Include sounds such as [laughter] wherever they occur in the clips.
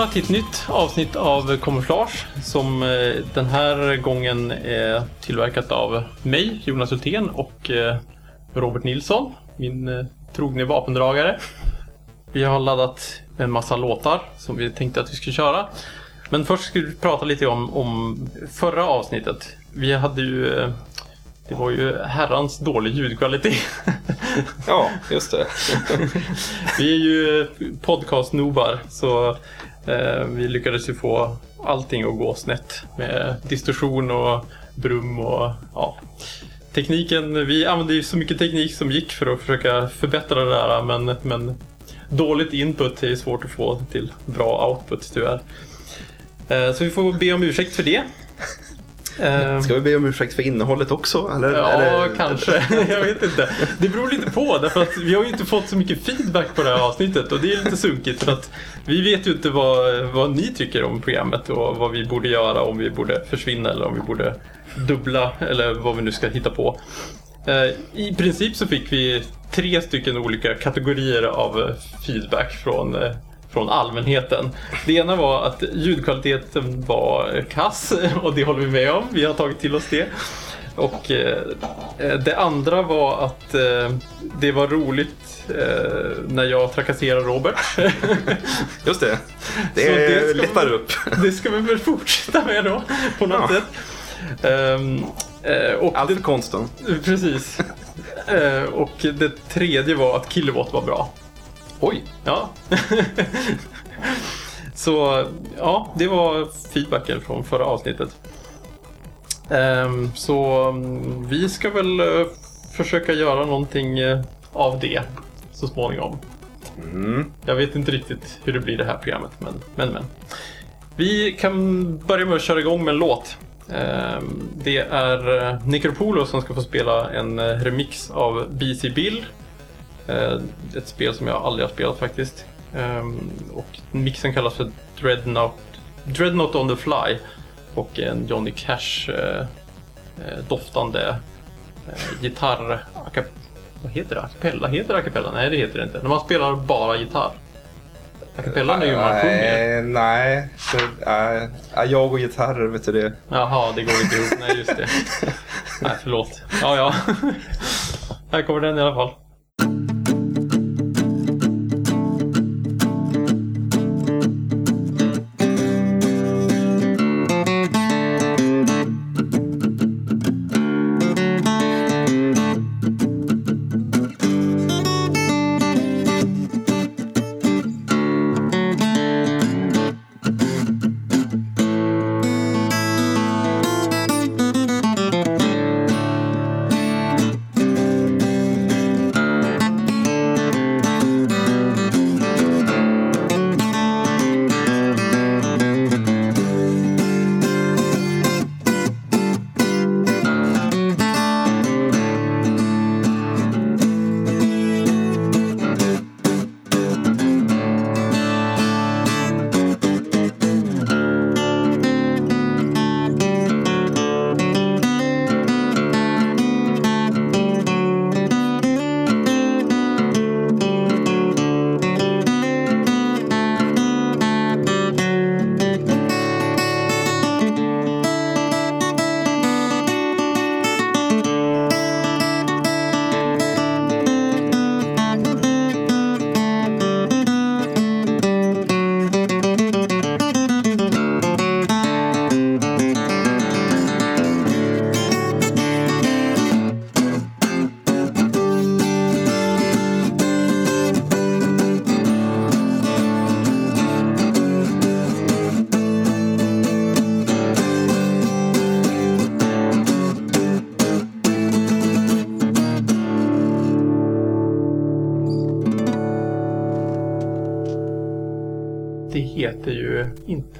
Välkomna till ett nytt avsnitt av Kamouflage som eh, den här gången är tillverkat av mig, Jonas Hultén och eh, Robert Nilsson, min eh, trogne vapendragare. Vi har laddat en massa låtar som vi tänkte att vi skulle köra. Men först ska vi prata lite om, om förra avsnittet. Vi hade ju det var ju herrans dålig ljudkvalitet. ja, just det. [laughs] vi är ju podcast-nobar så Eh, vi lyckades ju få allting att gå snett med distorsion och brum och ja. Tekniken, vi använde ju så mycket teknik som gick för att försöka förbättra det där men, men dåligt input är svårt att få till bra output tyvärr. Eh, så vi får be om ursäkt för det. Ehm. Ska vi be om ursäkt för innehållet också? Eller, ja, eller? kanske. [laughs] Jag vet inte. Det beror lite på därför att vi har ju inte fått så mycket feedback på det här avsnittet och det är lite sunkigt för att vi vet ju inte vad, vad ni tycker om programmet och vad vi borde göra om vi borde försvinna eller om vi borde dubbla eller vad vi nu ska hitta på. Ehm, I princip så fick vi tre stycken olika kategorier av feedback från eh, från allmänheten. Det ena var att ljudkvaliteten var kass och det håller vi med om. Vi har tagit till oss det. Och eh, det andra var att eh, det var roligt eh, när jag trakasserar Robert. [laughs] Just det. Det, det lättar vi, upp. [laughs] Det ska vi väl fortsätta med då på något ja. sätt. Um, och Allt för konsten. Precis. [laughs] Och det tredje var att Kilowatt var bra. Oj! Ja. [laughs] Så ja, det var feedbacken från förra avsnittet. Um, så um, vi ska väl uh, försöka göra någonting uh, av det så småningom. Mm. Jag vet inte riktigt hur det blir det här programmet, men men. men. Vi kan börja med att köra igång med en låt. Um, det är uh, Necropolo som ska få spela en remix av BC Bill Eh, ett spel som jag aldrig har spelat faktiskt. Ehm, och mixen kallas för Dreadnought, Dreadnought on the Fly. Och en Johnny Cash eh, eh, doftande gitarr... Vad heter det? Acapella? Heter det acapella? Nej, det heter det inte. När man spelar bara gitarr. Acapellan är ju man sjunger. Nej, så, äh, jag och gitarrer, vet du det. Jaha, det går inte ihop. Nej, just det. [laughs] Nej, förlåt. Ja, ja. Här kommer den i alla fall.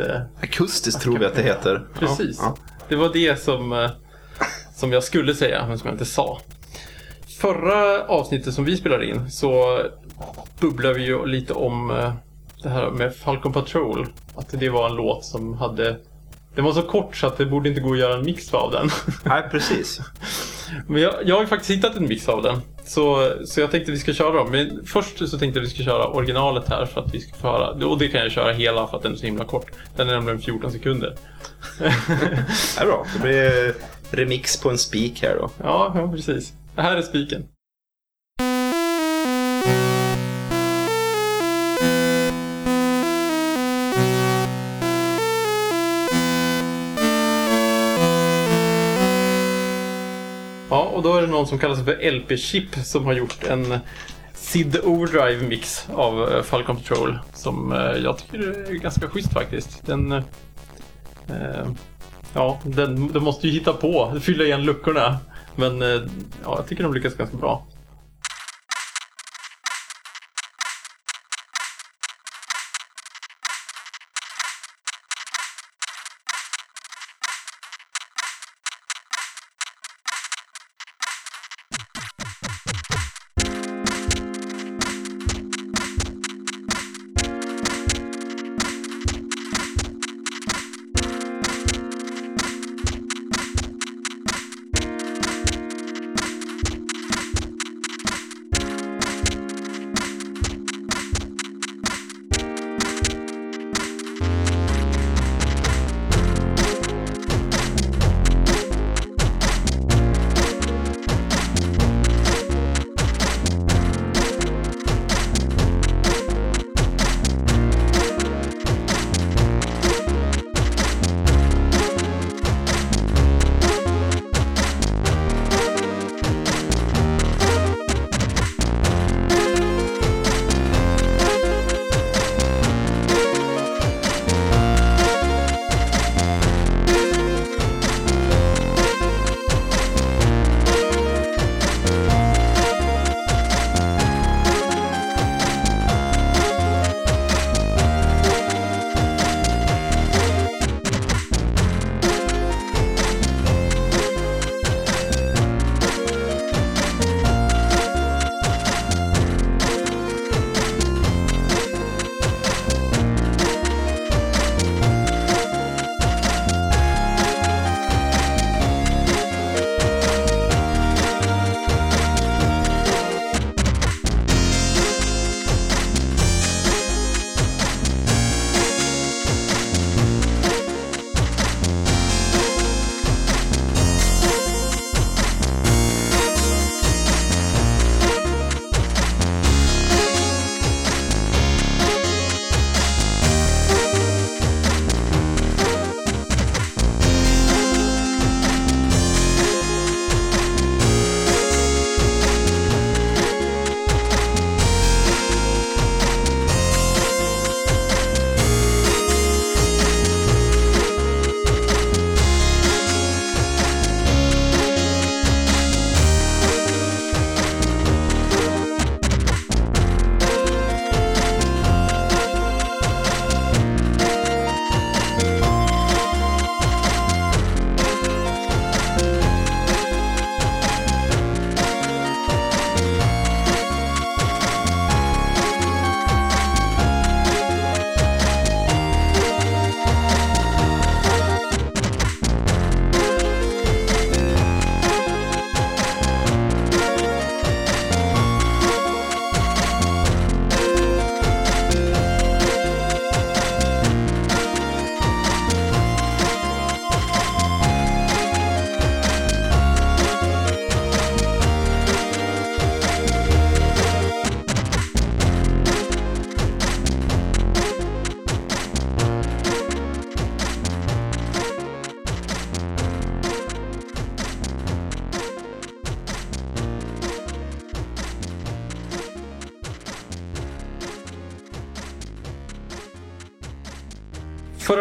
Inte... Akustiskt tror vi att det heter. Precis. Ja, ja. Det var det som, eh, som jag skulle säga, men som jag inte sa. Förra avsnittet som vi spelade in så bubblade vi ju lite om eh, det här med Falcon Patrol. Att det var en låt som hade... Den var så kort så att det borde inte gå att göra en mix av den. Nej, precis. [laughs] Men jag, jag har faktiskt hittat en mix av den. Så, så jag tänkte vi ska köra dem. Men först så tänkte jag vi ska köra originalet här för att vi ska få höra. Och det kan jag köra hela för att den är så himla kort. Den är nämligen 14 sekunder. [laughs] det är bra. Det blir remix på en spik här då. Ja, ja precis. Det här är spiken. Och då är det någon som kallar sig för LP-chip som har gjort en SID Overdrive mix av eh, Falcon Patrol som eh, jag tycker är ganska schysst faktiskt. Den, eh, eh, ja, den, den måste ju hitta på, fylla igen luckorna. Men eh, ja, jag tycker de lyckas ganska bra.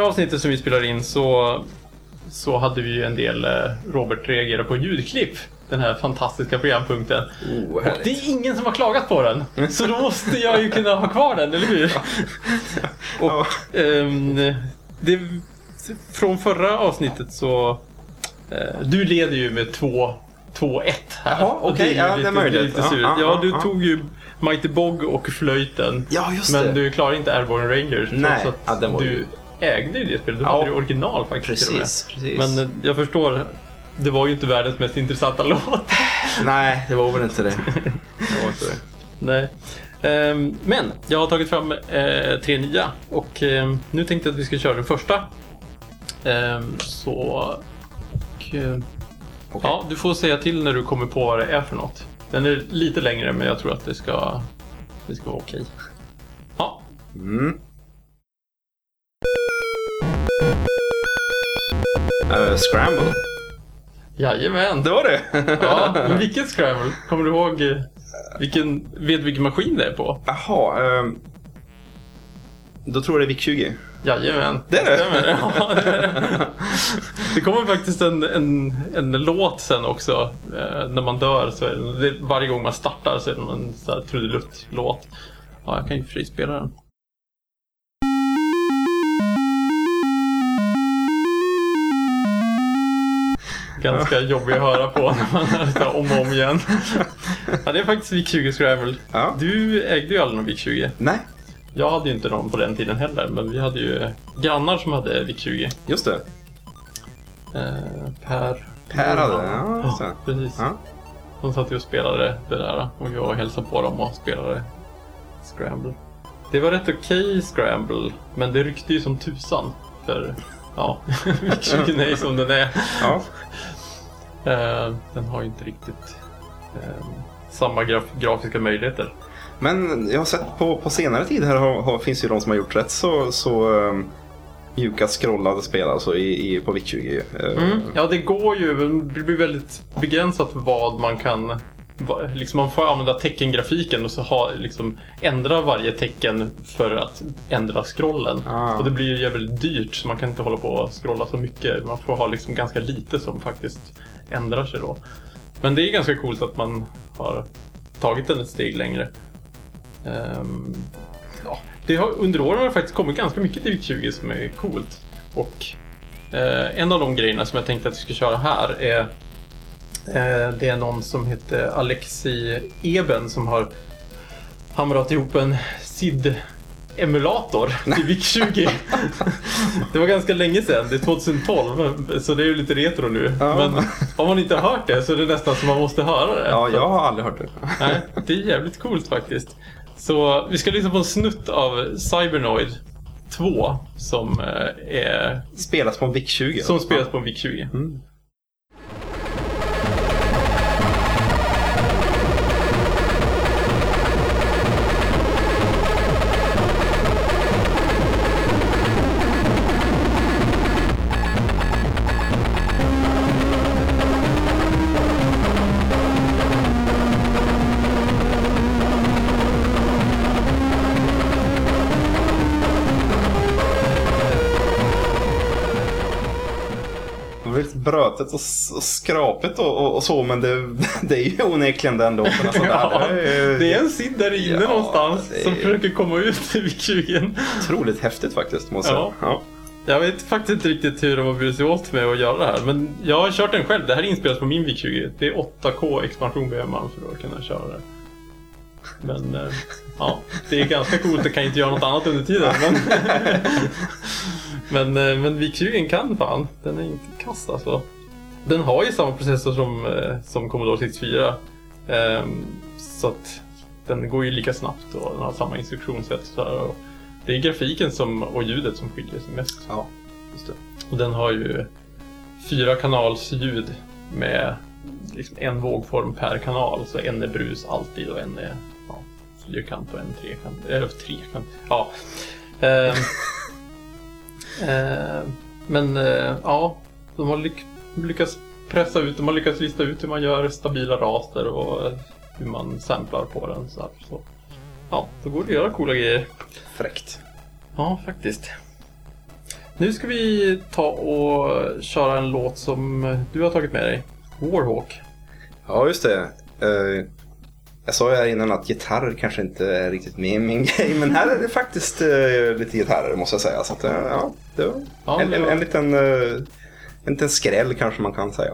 Avsnittet som vi spelade in så, så hade vi ju en del eh, Robert reagera på ljudklipp. Den här fantastiska programpunkten. Oh, och det är ingen som har klagat på den. Så då måste jag ju kunna ha kvar den, eller hur? [laughs] och, um, det, från förra avsnittet så... Uh, du leder ju med 2 2-1 här. Jaha, okej. Okay. Ja, det är möjligt. Lite ja, ja, du tog ju Mighty Bog och flöjten. Ja, just men det. du klarar inte Airborne Rangers. Nej, ja, den var du ju ägde ju det spelet. Du Ja. hade det original faktiskt. Precis, precis. Men eh, jag förstår, det var ju inte världens mest intressanta [laughs] låt. Nej, det var väl inte det. [laughs] det, var inte det. Nej. Ehm, men jag har tagit fram eh, tre nya och ehm, nu tänkte jag att vi ska köra den första. Ehm, så... Och, eh, Okej. Ja, du får säga till när du kommer på vad det är för något. Den är lite längre men jag tror att det ska, det ska vara okej. Ja, Mm. Eh, scramble. jajamän. Det var det? Ja, [laughs] men vilket scramble? Kommer du ihåg eh, vilken, vet vilken maskin det är på? Jaha. ehm, då tror jag det är VIC-20. Jajamän. Det är det? stämmer. Ja, det, är det. [laughs] det kommer faktiskt en, en, en låt sen också. Eh, när man dör så är det, det, varje gång man startar så är det en trudelutt-låt. Ja, jag kan ju frispela den. Ganska jobbig att höra på när man [laughs] det om och om igen. Ja, det är faktiskt VIC-20 Scramble. Ja. Du ägde ju aldrig någon VIC-20. Nej, Jag hade ju inte någon på den tiden heller, men vi hade ju grannar som hade VIC-20. just det. Eh, per. Per hade det, ja, ja, precis. Ja. De satt ju och spelade det där och jag hälsade på dem och spelade Scramble. Det var rätt okej Scramble, men det ryckte ju som tusan. För ja, [laughs] VIC-20 är som den är. Ja. Eh, den har ju inte riktigt eh, samma graf- grafiska möjligheter. Men jag har sett på, på senare tid här har, har, finns ju de som har gjort rätt så, så um, mjuka scrollade spel alltså i, i, på VIC-20. Eh, Mm. Ja, det går ju. men Det blir väldigt begränsat vad man kan... Liksom man får använda teckengrafiken och så ha, liksom, ändra varje tecken för att ändra scrollen. Ah. Och det blir ju jävligt dyrt så man kan inte hålla på och scrolla så mycket. Man får ha liksom ganska lite som faktiskt ändrar sig då. Men det är ganska coolt att man har tagit den ett steg längre. Ehm, ja, det har, under åren har det faktiskt kommit ganska mycket till VIC-20 som är coolt. Och eh, en av de grejerna som jag tänkte att vi ska köra här är det är någon som heter Alexi Eben som har hamrat ihop en SID-emulator till VIC-20. det var ganska länge sedan, det är 2012 så det är ju lite retro nu. Ja. Men om man inte har hört det så är det nästan som man måste höra det. ja, jag har aldrig hört det. Nej, det är jävligt coolt faktiskt. Så vi ska lyssna på en snutt av Cybernoid 2 som eh, är Spelas på en VIC-20. som spelas på en VIC-20. Mm. Brötet och, och skrapigt och, och, och så men det, [laughs] det är ju onekligen den låten. Alltså, Ja, det är, en SID där inne Ja, någonstans är- som försöker komma ut i VIC-20. otroligt häftigt faktiskt måste jag Ja. säga. Ja. Jag vet faktiskt inte riktigt hur de har burit sig åt med att göra det här. Men jag har kört den själv. Det här är inspelat på min VIC-20. Det är 8K expansion behöver man för att kunna köra det. Men eh, ja, det är ganska coolt. Det kan inte göra något annat under tiden. Men, [laughs] [laughs] men, eh, men VIC-20 kan fan. Den är inte kass alltså. Den har ju samma processor som, eh, som Commodore 64. Ehm, så att den går ju lika snabbt och den har samma instruktionssätt. Så här, det är grafiken som, och ljudet som skiljer sig mest. ja, just det. Och den har ju fyra kanals ljud med liksom en vågform per kanal. Så en är brus alltid och en är ja, fyrkant och en trekant. Eller trekant. Ja. Ehm, [laughs] ehm, men eh, ja, de har lyck lyckats pressa ut, de har lyckats lista ut hur man gör stabila raster och hur man samplar på den. Så, här, så. Ja, då går det att göra coola grejer. Fräckt. Ja, faktiskt. Nu ska vi ta och köra en låt som du har tagit med dig. Warhawk. Ja, just det. Eh, jag sa ju här innan att gitarr kanske inte är riktigt min, min [laughs] grej, men här är det faktiskt eh, lite gitarrer måste jag säga. Så att, eh, ja, det var en, en, en, liten, en liten skräll kanske man kan säga.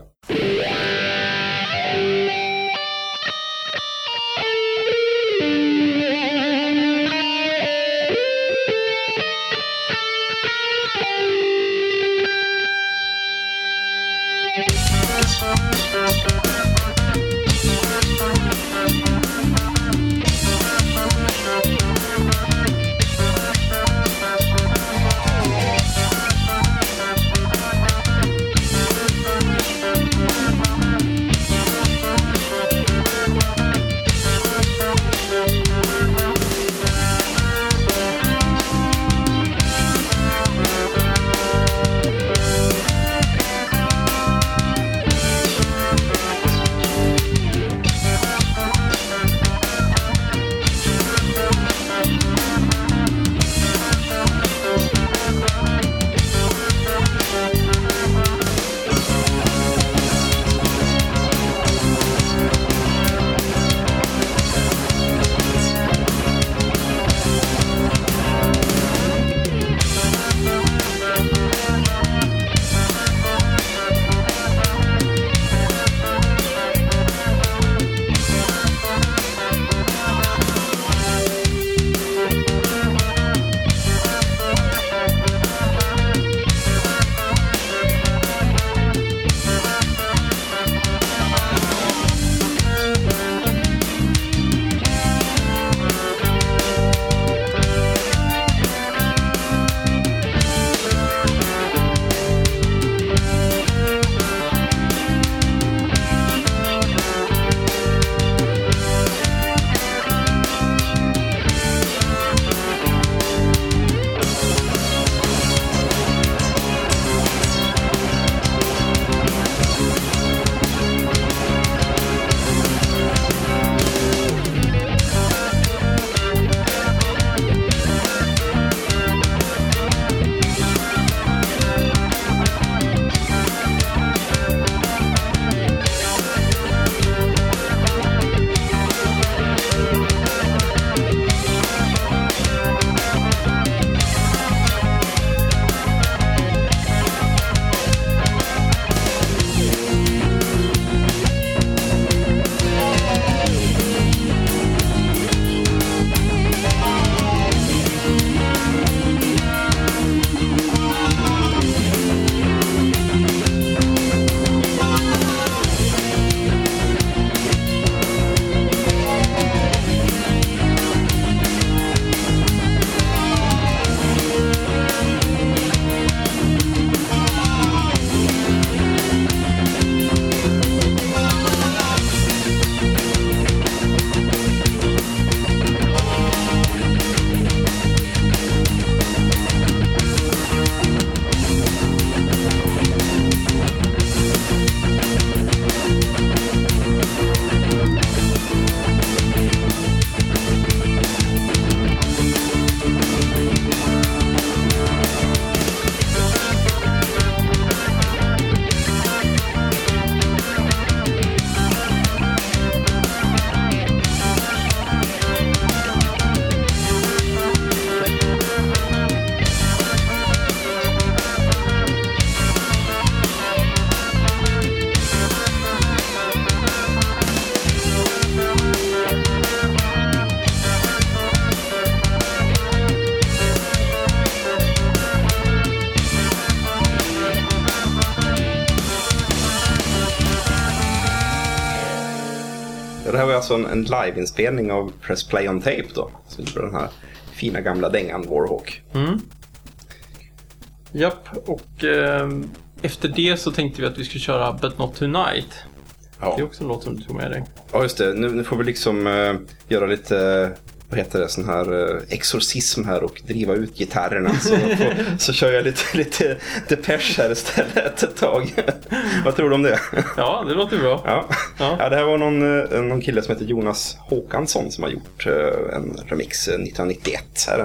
Är alltså en, en liveinspelning av Press Play on Tape då. Så det den här fina gamla dängan Warhawk. Mm. Japp, och eh, efter det så tänkte vi att vi skulle köra But Not Tonight. Ja. Det är också en låt som du tog med dig. Ja, just det. Nu, nu får vi liksom eh, göra lite, eh, vad heter det, sån här eh, exorcism här och driva ut gitarrerna. Så, får, så kör jag lite, [laughs] lite Depeche här istället ett tag. vad tror du om det? Ja, det låter bra. Ja. Ja. Ja. det här var någon, eh, någon kille som heter Jonas Håkansson som har gjort eh, en remix eh, 1991. Här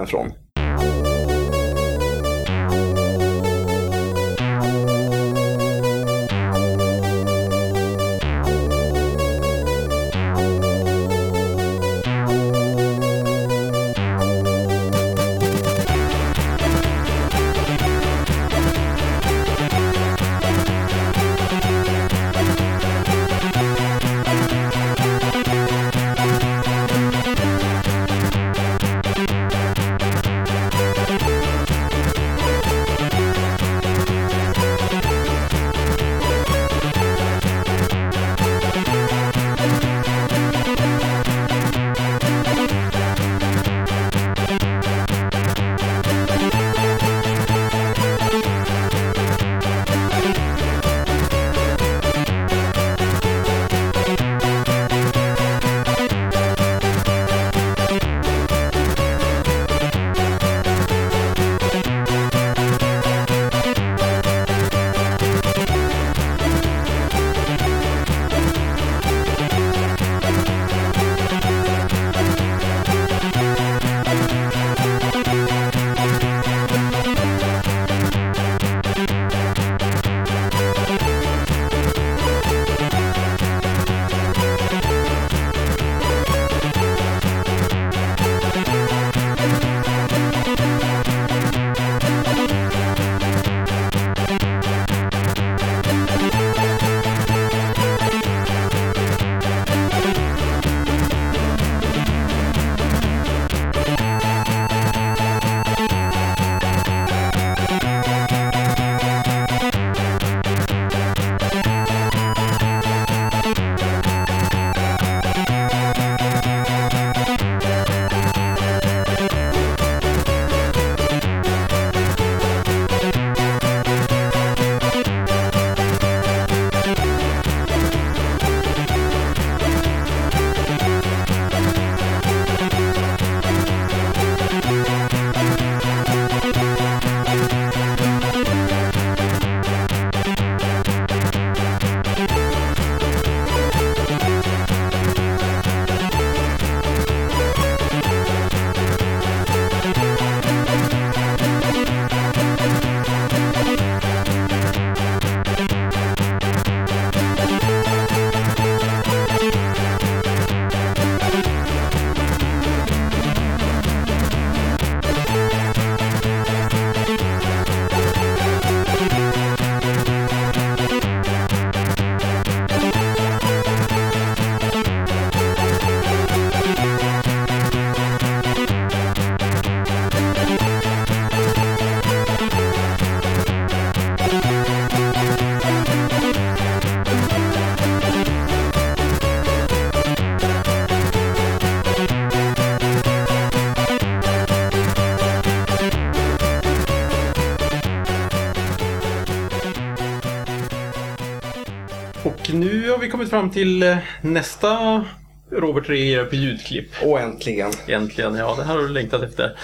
fram till eh, nästa Robert reagerar på ljudklipp. Och äntligen. Egentligen, ja det här har du längtat efter.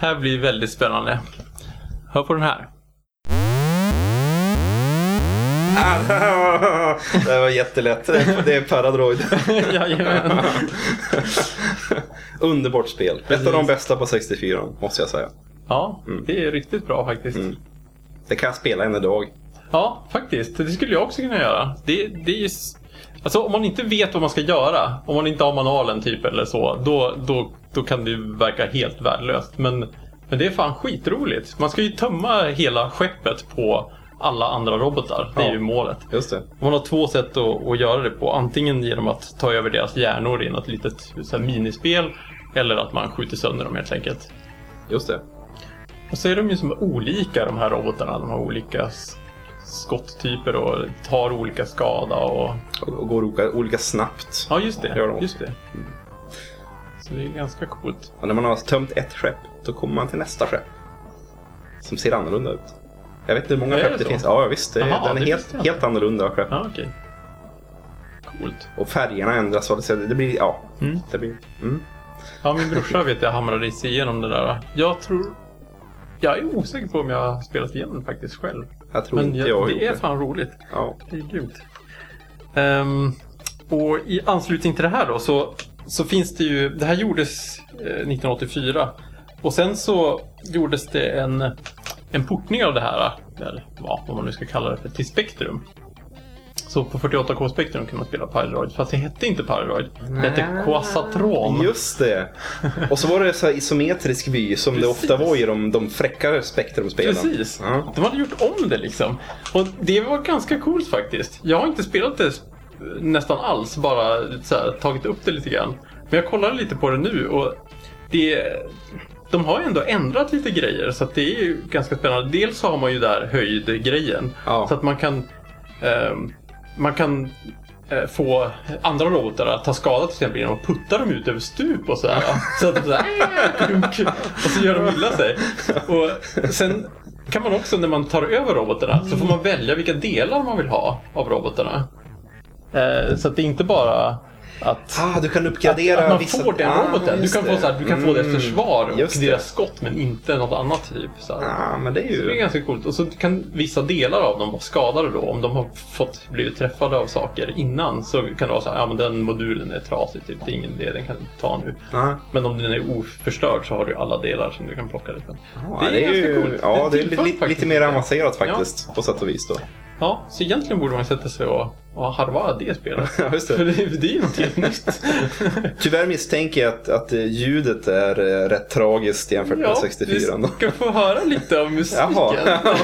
Här blir väldigt spännande. Hör på den här. [laughs] Det var jättelätt. Det är Paradroid. [laughs] [laughs] Underbart spel. Ett av de bästa på 64 måste jag säga. Ja, det är riktigt bra faktiskt. Mm. Det kan jag spela än idag. Ja, faktiskt. Det skulle jag också kunna göra. Det, det är ju... Alltså om man inte vet vad man ska göra, om man inte har manualen typ eller så, då, då, då kan det verka helt värdelöst. Men, men det är fan skitroligt. Man ska ju tömma hela skeppet på alla andra robotar. Det är Ja. ju målet. Just det. Man har två sätt att, att göra det på. Antingen genom att ta över deras hjärnor i något litet så här, minispel. Eller att man skjuter sönder dem helt enkelt. Just det. Och så är de ju som olika de här robotarna. De har olika skotttyper och tar olika skada och... Och, och går olika, olika snabbt. Ja, just det. Gör de. Just det. Så det är ganska coolt. Och när man har tömt ett skepp, då kommer man till nästa skepp. Som ser annorlunda ut. Jag vet inte hur många skepp det det finns. Ja, visst. Det, Jaha, den är helt, helt annorlunda skepp. Ja, okej. Coolt. Och färgerna ändras. Det, det blir, ja. Mm. Det blir, mm. Ja, min brorsa vet jag hamrade sig igenom det där. Jag tror... Jag är osäker på om jag har spelat igenom det faktiskt själv. Jag tror Men inte jag, jag har det gjort är det. fan roligt. Ja. Det är grymt. Ehm, och i anslutning till det här då så, så finns det ju, det här gjordes eh, 1984 och sen så gjordes det en, en portning av det här, eller ja, vad man nu ska kalla det för, till Spectrum. Så på 48K Spectrum kunde man spela Pyroid, fast det hette inte Pyroid. Det hette Quasatron. Just det. Och så var det så här isometrisk vy som det Precis. ofta var i de, de fräckare Spectrum-spelen. Precis. Ja. De hade gjort om det liksom. Och det var ganska coolt faktiskt. Jag har inte spelat det nästan alls, bara så här, tagit upp det lite grann. Men jag kollade lite på det nu och det, de har ju ändå ändrat lite grejer så att det är ju ganska spännande. Dels så har man ju där höjdgrejen. Ja. Så att man kan, ehm, man kan eh, få andra robotar att ta skada till exempel genom att putta dem ut över stup och sådär. Så att de sådär, [laughs] och så gör de illa sig. Och sen kan man också när man tar över robotarna så får man välja vilka delar man vill ha av robotarna. Eh, Så att det är inte bara att Ah, du kan uppgradera att man vissa... får den Ah, roboten. Du just kan, få, det. så här, du kan få deras Mm, försvar och just det. deras skott men inte något annat typ. Så. Ah, men det är så det är ju... ganska coolt. Och så kan vissa delar av dem vara skadade då. Om de har fått blivit träffade av saker innan så kan det vara så här, ja men den modulen är trasig typ. Det är ingen idé, den kan du ta nu. Ah. Men om den är oförstörd så har du alla delar som du kan plocka liksom. Ja, det är, ju, coolt. ja, det är tillför lite, faktiskt lite mer det. avancerat faktiskt på sätt och vis då. Ja, så egentligen borde man sätta sig och, och harva det spelet. [laughs] Ja, just För det. det, det är ju något helt nytt. [laughs] Tyvärr misstänker jag att, att eh, ljudet är eh, rätt tragiskt jämfört med 64 då. vi ska få höra lite av musiken. Jaha. [laughs]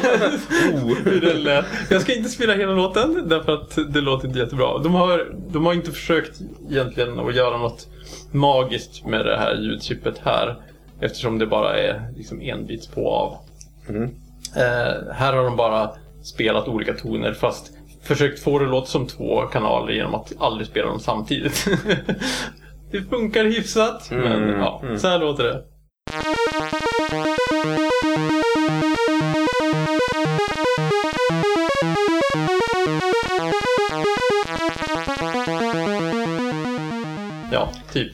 Hur den lät. Jag ska inte spela hela låten därför att det låter inte jättebra. De har, de har inte försökt egentligen att göra något magiskt med det här ljudchippet här. Eftersom det bara är liksom en bit på av. Mm. Eh, här har de bara spelat olika toner fast försökt få det att låta som två kanaler genom att aldrig spela dem samtidigt. [laughs] det funkar hyfsat, men Mm, ja, mm. så här låter det. Ja, typ.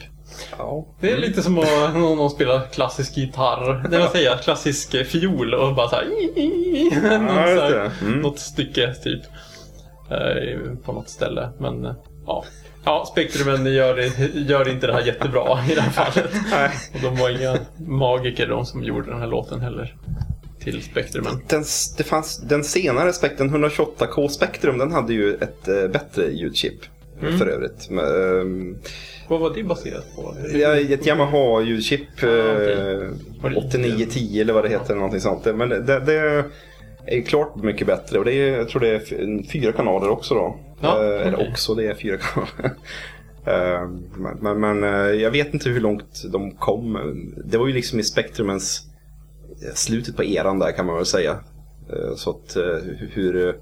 Ja. Det är lite som att [laughs] någon, någon spelar klassisk gitarr. Det vill säga klassisk fiol och bara så här, [laughs] just så här. Mm. något stycke typ. Eh, På något ställe. Men eh, ja. Ja, Spektrumen gör, gör inte det här jättebra i det här fallet. [laughs] Och de var inga magiker de som gjorde den här låten heller. Till Spektrumen. Den, det fanns, den senare Spektrum, 128K Spektrum, den hade ju ett eh, bättre ljudchip. Mm. För övrigt. Men, ehm, Vad var det baserat på? Ja, ett Yamaha ljudchip. Ah, det 8910 eller vad det heter. eller Någonting sånt. Men det, det är klart mycket bättre. Och det är, jag tror det är fyra kanaler också då. Ja, Eh, Eller också, det är fyra [laughs] kanaler. Eh, men men, eh, jag vet inte hur långt de kom. Det var ju liksom i Spektrumens eh, slutet på eran där kan man väl säga. Så att hur,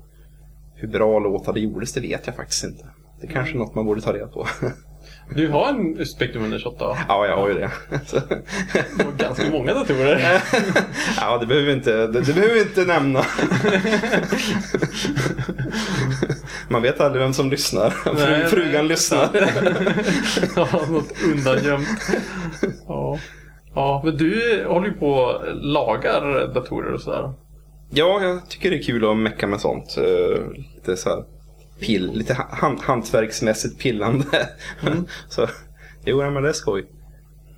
hur bra låtar det gjordes det vet jag faktiskt inte. Det är kanske är något man borde ta reda på. [laughs] Du har en Spektrum 128 ja, jag har ju det. Så- och ganska många datorer. [laughs] Ja, det behöver vi inte, det, det behöver vi inte nämna. Man vet aldrig vem som lyssnar. Nej, Fru, frugan lyssnar. ja, något undangömt. Ja. ja, men du håller ju på och lagar datorer och sådär. Ja, jag tycker det är kul att mecka med sånt. Eh, Lite så här pill, lite hand, hantverksmässigt pillande. [laughs] så, jo, men det är skoj.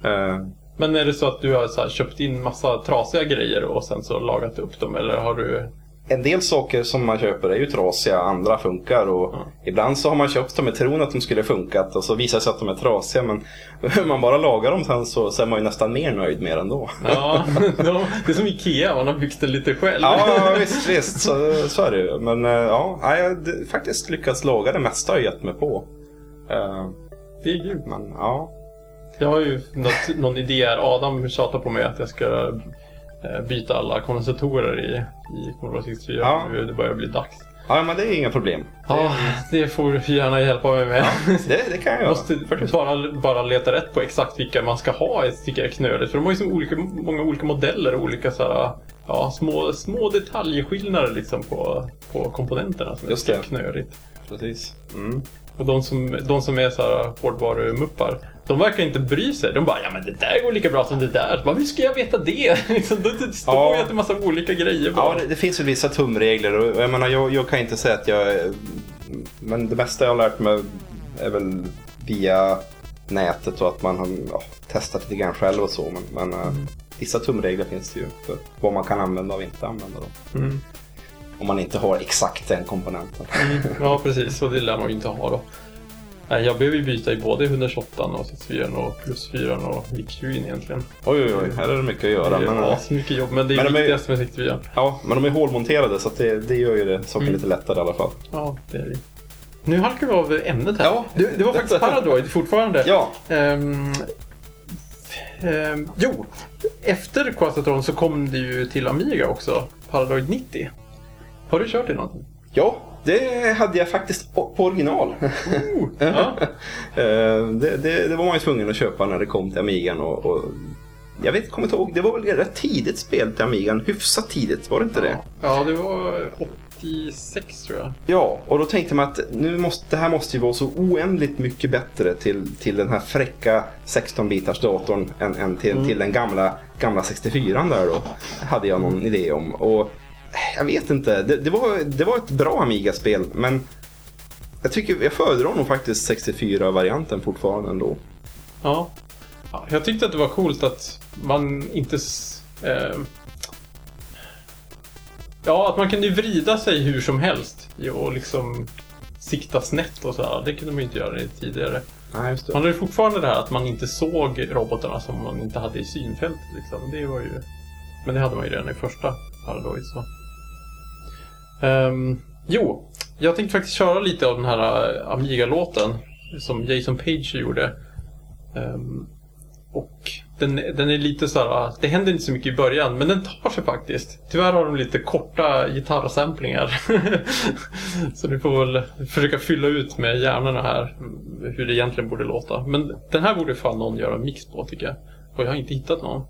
Eh, Men är det så att du har så köpt in massa trasiga grejer och sen så lagat upp dem eller har du... En del saker som man köper är ju trasiga, andra funkar. Och Ja. Ibland så har man köpt dem i tron att de skulle funkat och så visar det sig att de är trasiga. Men om [laughs] man bara lagar dem sen så, så är man ju nästan mer nöjd med den då. Ja, [laughs] de- det är som Ikea, man har byggt den lite själv. Ja, visst, visst. Så, så är det ju. Men eh, ja, jag har faktiskt lyckats laga det mesta jag gett mig på. Eh, Det är grymt. Men ja, Jag har ju något, någon idé här. Adam tjatar på mig att jag ska byta alla kondensatorer i, i Commodore 64. Ja. Det börjar bli dags. Ja, men det är inga problem. Ja, det får du gärna hjälpa mig med. Det, det kan jag [laughs] måste bara, bara leta rätt på exakt vilka man ska ha, tycker jag är knöligt. För de har ju så olika, många olika modeller och olika så här, ja, små, små detaljskillnader liksom på, på komponenterna som Just är knöligt. Precis. Mm. Och de som, de som är så här hårdvarumuppar, de verkar inte bry sig. De bara, ja men det där går lika bra som det där. Vad ska jag veta det? [laughs] Liksom, det står Ja. ju att det är massa olika grejer bara. Ja, det, det finns väl vissa tumregler och jag menar, jag, jag kan inte säga att jag... Men det mesta jag har lärt mig är väl via nätet och att man har ja, testat lite grann själv och så. Men, men eh, vissa tumregler finns det ju för vad man kan använda och inte använda. Då. Mm. Om man inte har exakt den komponenten. Mm, ja, [laughs] precis. Och det lär man ju inte ha då. Nej, jag behöver ju byta i både 128 och 64 och plus 4 och VIC-20 egentligen. Oj, oj, oj, här är det mycket att göra. det är Men, eh, asmycket jobb, men det är Men viktigast med 64. ja, men de är hålmonterade så det, det gör ju det saken Mm. lite lättare i alla fall. Ja, det är det. Nu halkar vi av ämnet här. Ja. det, det var faktiskt [laughs] Paradroid fortfarande. Ja, Ehm, ehm, jo, efter Quasatron så kom det ju till Amiga också, Paradroid 90. Har du kört det någonting? ja, det hade jag faktiskt på original. [laughs] Ja. Eh, det, det, det var man ju tvungen att köpa när det kom till Amigan. Och, och jag vet, kommer inte ihåg, det var väl rätt tidigt spel till Amigan. Hyfsat tidigt, var det inte det? ja, det var 86 tror jag. Ja, och då tänkte man att nu måste, det här måste ju vara så oändligt mycket bättre till, till den här fräcka 16-bitars datorn än, än till, till den gamla, gamla 64 där då. Hade jag någon idé om. Och jag vet inte, det, det, var, det var ett bra Amiga-spel men jag tycker jag föredrar nog faktiskt 64-varianten fortfarande ändå. Ja. ja. Jag tyckte att det var coolt att man inte... Eh, ja, att man kunde vrida sig hur som helst och liksom sikta snett och sådär. Det kunde man ju inte göra tidigare. Nej, just Man hade fortfarande det här att man inte såg robotarna som man inte hade i synfältet. Liksom. Det var ju... Men det hade man ju redan i första Paradroid. Så. Um, jo, jag tänkte faktiskt köra lite av den här eh, Amiga-låten som Jason Page gjorde. Um, och den, den är lite så här, ah, det händer inte så mycket i början, men den tar sig faktiskt. Tyvärr har de lite korta gitarrsamplingar. [laughs] så du får väl försöka fylla ut med hjärnorna här mm, hur det egentligen borde låta. Men den här borde fan någon göra en mix på tycker jag. Och jag har inte hittat någon.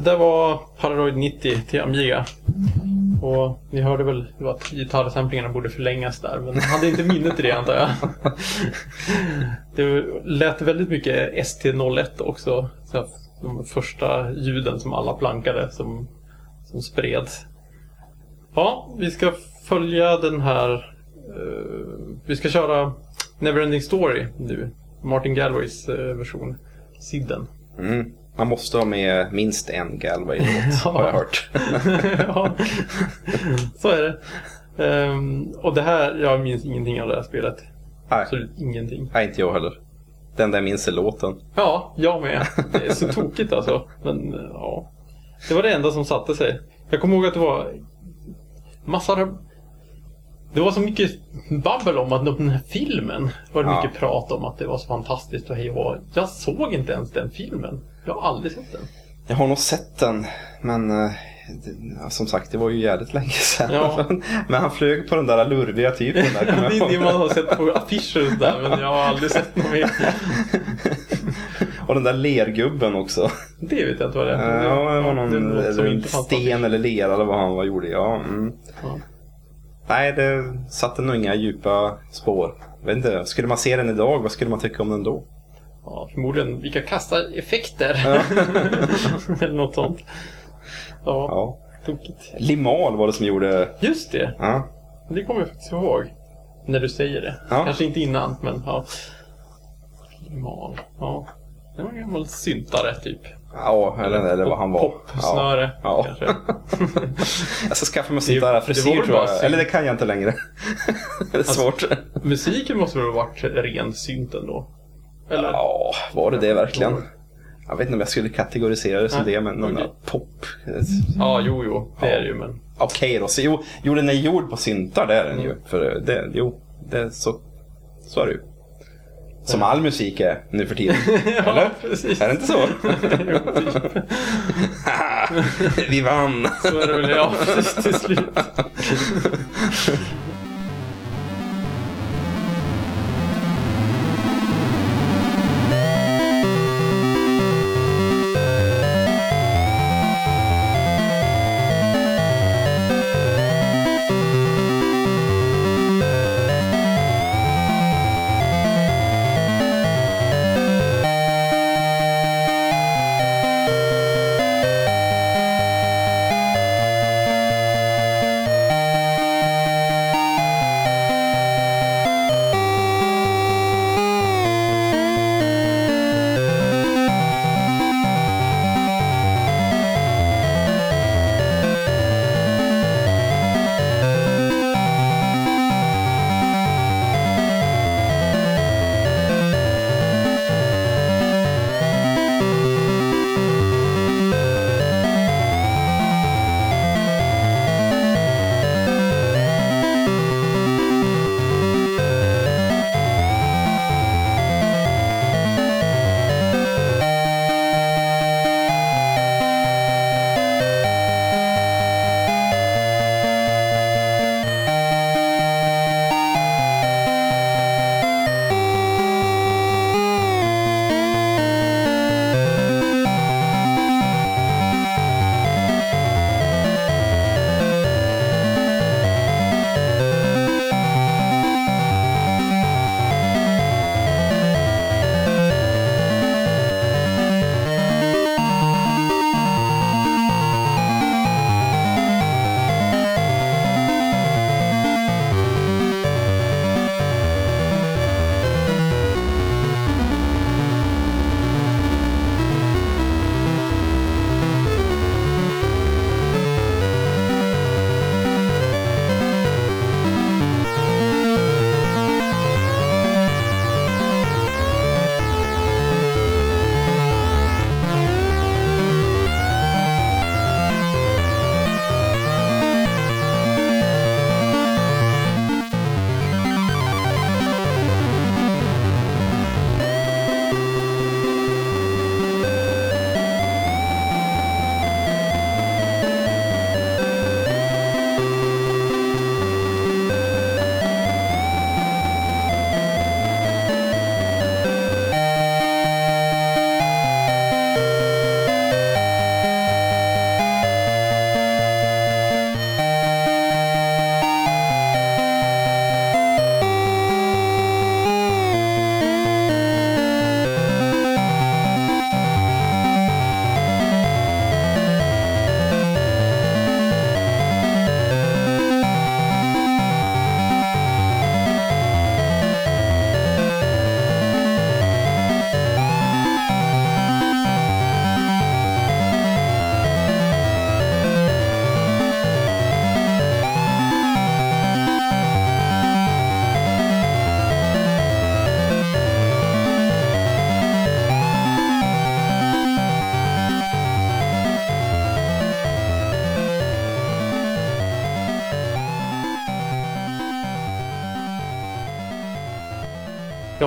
Det där var Polaroid 90 till Amiga. Och ni hörde väl att gitarrsamplingarna borde förlängas där, men hade inte minnet till det antar jag. [laughs] Det lät väldigt mycket ST01 också. De första ljuden som alla plankade som, som spreds. Ja, vi ska följa den här... eh, vi ska köra Neverending Story nu. Martin Galways eh, version. Sidden. Mm. Man måste ha med minst en Galway-låt, Ja. [laughs] har jag hört. [laughs] ja, så är det. Ehm, och det här, jag minns ingenting av det här spelet. Nej, Absolut ingenting. nej, inte jag heller. Den där minns är låten. Ja, jag med. Det är så tokigt alltså. Men ja. Det var det enda som satte sig. Jag kommer ihåg att det var massor det var så mycket babbel om att den här filmen var det Ja. mycket prat om att det var så fantastiskt och hej och. Jag såg inte ens den filmen. Jag har aldrig sett den. Jag har nog sett den, men eh, det, som sagt, det var ju jävligt länge [laughs] sedan. Ja. men han flög på den där lurviga typen där. Det är det man har sett på affischer och sådär, men jag har aldrig sett något mer. [laughs] Och den där lergubben också. Det vet jag inte vad det är. Ja, det var någon det låter som inte sten eller lera eller vad han var gjorde. Ja, mm. Ja. Nej, det satte nog inga djupa spår. Vet inte, skulle man se den idag, vad skulle man tycka om den då? Ja, förmodligen vilka kastareffekter. [laughs] Eller något sånt. Ja, Ja. tokigt. Limal var det som gjorde... Just det, Ja, det kommer jag faktiskt ihåg. När du säger det. Ja. Kanske inte innan, men ja. Mal. Ja. Det var en gammal syntare typ. ja eller, eller vad han var. Popsnöre Ja. kanske. [laughs] Jag ska skaffa mig sånt där frisyr tror jag. synt. Eller det kan jag inte längre. [laughs] det är svårt. Musiken måste väl ha varit ren synt ändå? Eller? Ja, var det det verkligen? Jag vet inte om jag skulle kategorisera det som det, men där pop. Ja, jo, jo. Det är det ju, men... Okej då, så jo, jo den är gjord på syntar, det är den ju. För det, jo, det, så, så är det ju. Som all musik är nu för tiden. [laughs] Eller? Ja, precis. Är det inte så? [laughs] [laughs] Typ. Vi vann! Så är det väl, ja, precis till slut.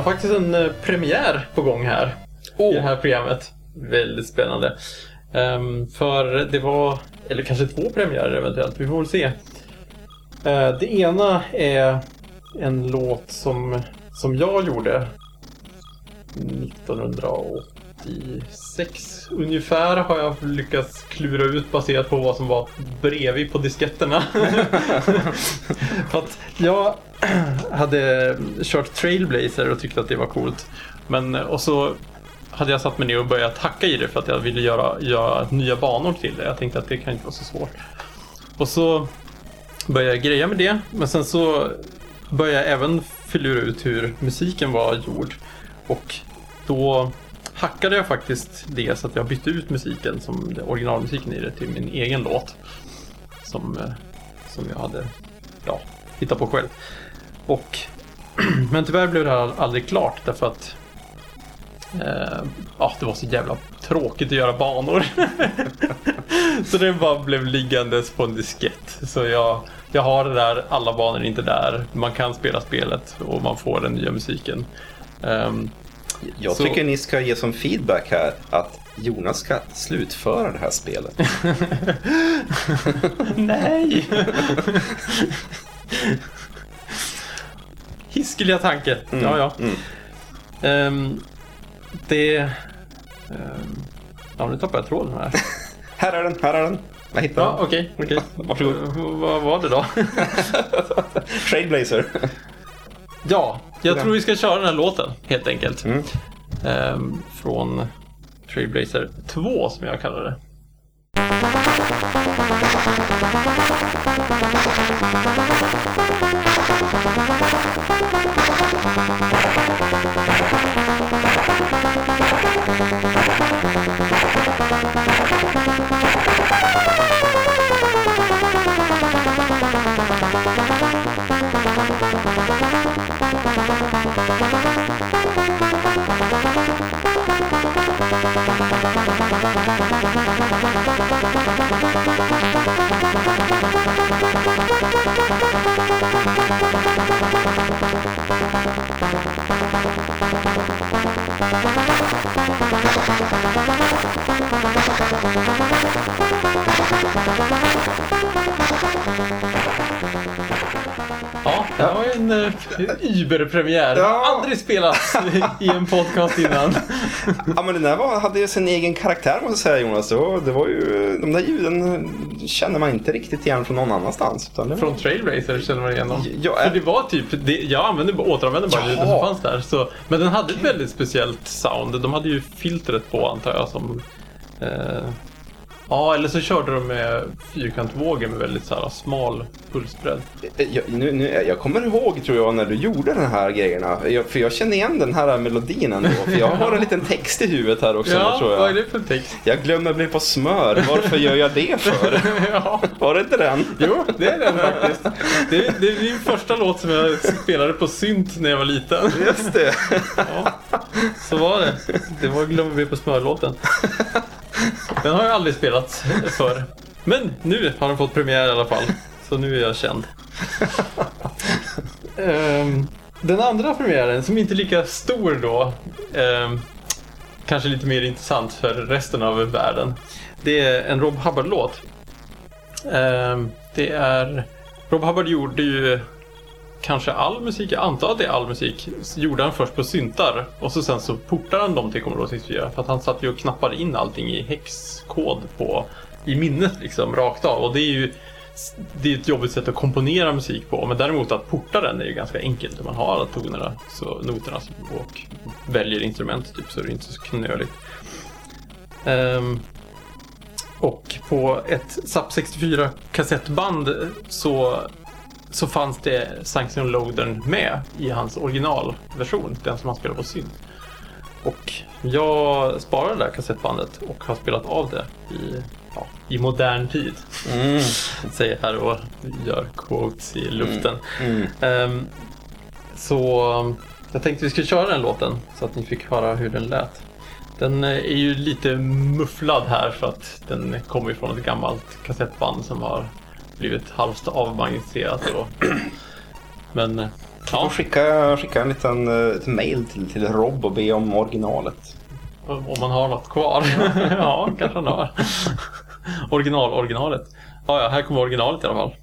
Har faktiskt en eh, premiär på gång här. I det här programmet. Väldigt spännande. Ehm, för det var, eller kanske två premiärer eventuellt, vi får väl se. Eh, det ena är en låt som, som jag gjorde 1986 ungefär har jag lyckats klura ut baserat på vad som var bredvid på disketterna. [laughs] För att jag hade kört Trailblazer och tyckte att det var coolt. Men, och så hade jag satt mig ner och börjat hacka i det för att jag ville göra, göra nya banor till det. Jag tänkte att det kan inte vara så svårt. Och så började jag greja med det. Men sen så började jag även filura ut hur musiken var gjord. Och då hackade jag faktiskt det så att jag bytte ut musiken, som originalmusiken i det, till min egen låt. Som, eh, som jag hade ja, hittat på själv. Och, [clears throat] men tyvärr blev det här aldrig klart därför att eh, ja, det var så jävla tråkigt att göra banor. [laughs] så det bara blev liggandes på en diskett. Så jag, jag har det där, alla banor är inte där. Man kan spela spelet och man får den nya musiken. Um, jag så... tycker ni ska ge som feedback här att Jonas ska slutföra det här spelet. [laughs] Nej! [laughs] Hiskeliga tanke. Mm. Ja, ja. Mm. Um, det... Um, ja, nu tappade jag tråden här. [laughs] här är den, här är den. Jag hittade ja, Okej, okay, okay. Varsågod. Vad var det då? Trailblazer. Ja, jag tror vi ska köra den här låten helt enkelt. Mm. Um, från Trailblazer 2 som jag kallar det. En uh, Uber-premiär. Ja. Aldrig spelats i en podcast innan. ja, men den där var, hade ju sin egen karaktär måste jag säga Jonas. Det var, det var ju, de där ljuden känner man inte riktigt igen från någon annanstans. Var... Från Trailracer känner man igen dem. Ja, För det var typ, det, jag använde, återanvände bara ljuden som fanns där. Så, men den hade ett väldigt speciellt sound. De hade ju filtret på antar jag som eh, Ja, eller så körde de med fyrkantvågor med väldigt så här, smal pulsbredd. Eh, jag, nu, nu, jag kommer ihåg, tror jag, när du gjorde den här grejerna. Jag, för jag känner igen den här melodin ändå. För jag har en liten text i huvudet här också. Ja, tror jag. vad är det för text? Jag glömmer bli på smör. Varför gör jag det för? [laughs] ja. Var det inte den? Jo, det är den faktiskt. Det är, det är min första låt som jag spelade på synt när jag var liten. Just det. Ja, så var det. Det var Glömmer bli på smör-låten. Den har jag aldrig spelat för. Men nu har den fått premiär i alla fall. Så nu är jag känd. um, [laughs] den andra premiären, som inte är lika stor då, um, kanske lite mer intressant för resten av världen. Det är en Rob Hubbard-låt. Um, det är... Rob Hubbard gjorde ju kanske all musik, jag antar att det är all musik, gjorde han först på syntar och så sen så portade han dem till Commodore 64 för att han satt ju och knappade in allting i hexkod på, i minnet liksom rakt av och det är ju det är ett jobbigt sätt att komponera musik på men däremot att porta den är ju ganska enkelt. Man har alla tonerna, så noterna och väljer instrument typ så är det inte så knöligt. Um, och på ett SAP 64 kassettband så så fanns det Sanction Loadern med i hans originalversion, den som han spelade på synt. Och jag sparade det där kassettbandet och har spelat av det i, ja, i modern tid. Mm. [laughs] Säger här och gör quotes i luften. Mm. Mm. Um, så jag tänkte vi skulle köra den låten så att ni fick höra hur den lät. Den är ju lite mufflad här för att den kommer ifrån ett gammalt kassettband som har blivit halvt avmagnificerat. [clears throat] Men Du får skicka, skicka en liten uh, mail till, till Rob och be om originalet. Om man har något kvar. [laughs] ja, kanske han har. [laughs] Original, originalet. Ja, ja, här kommer originalet i alla fall.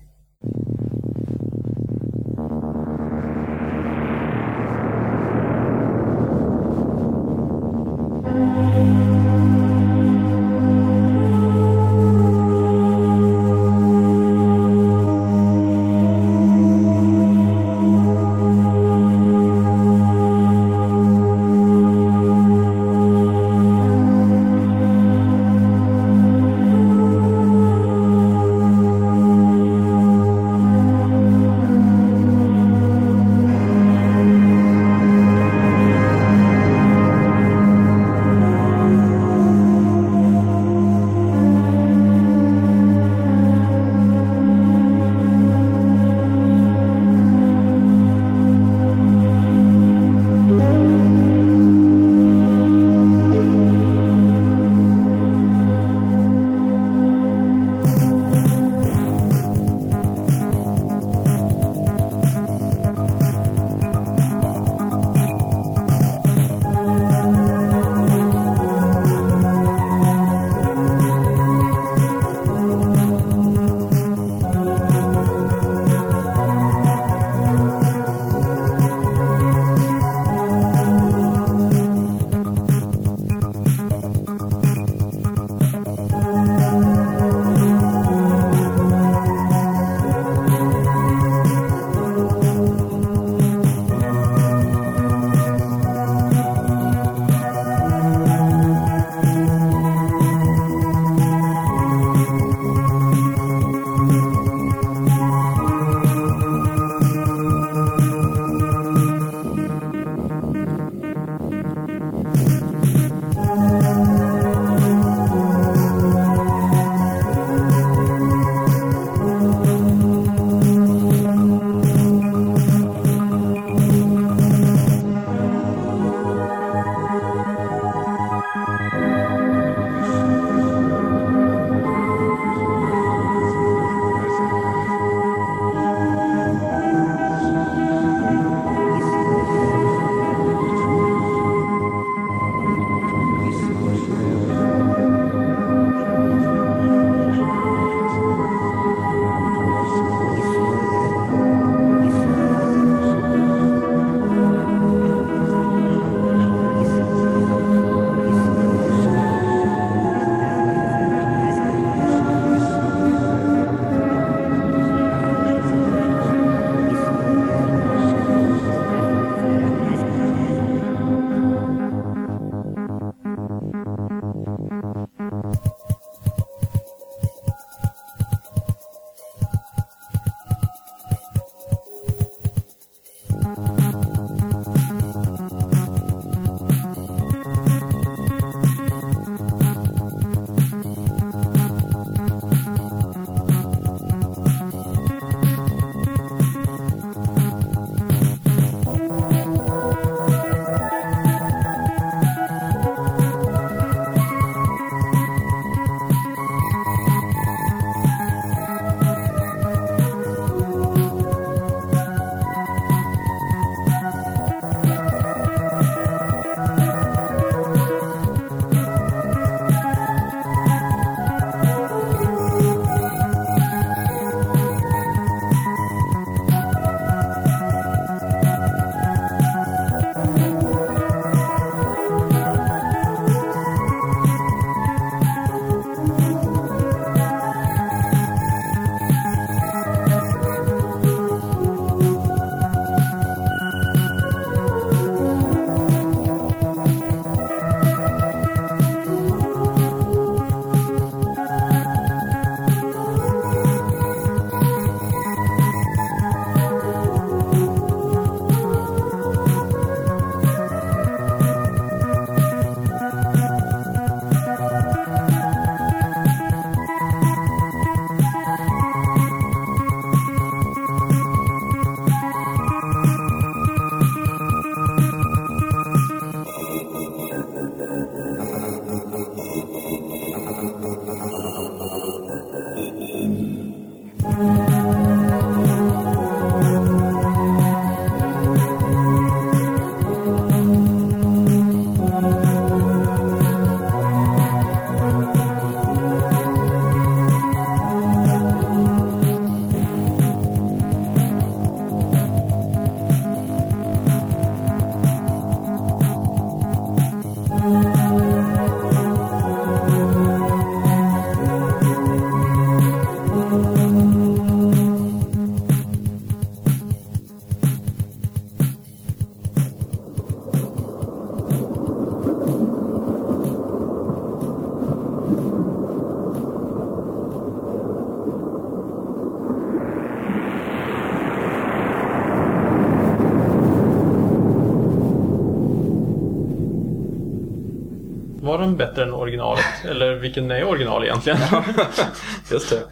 Den bättre än originalet? Eller vilken är original egentligen? [laughs] Just det.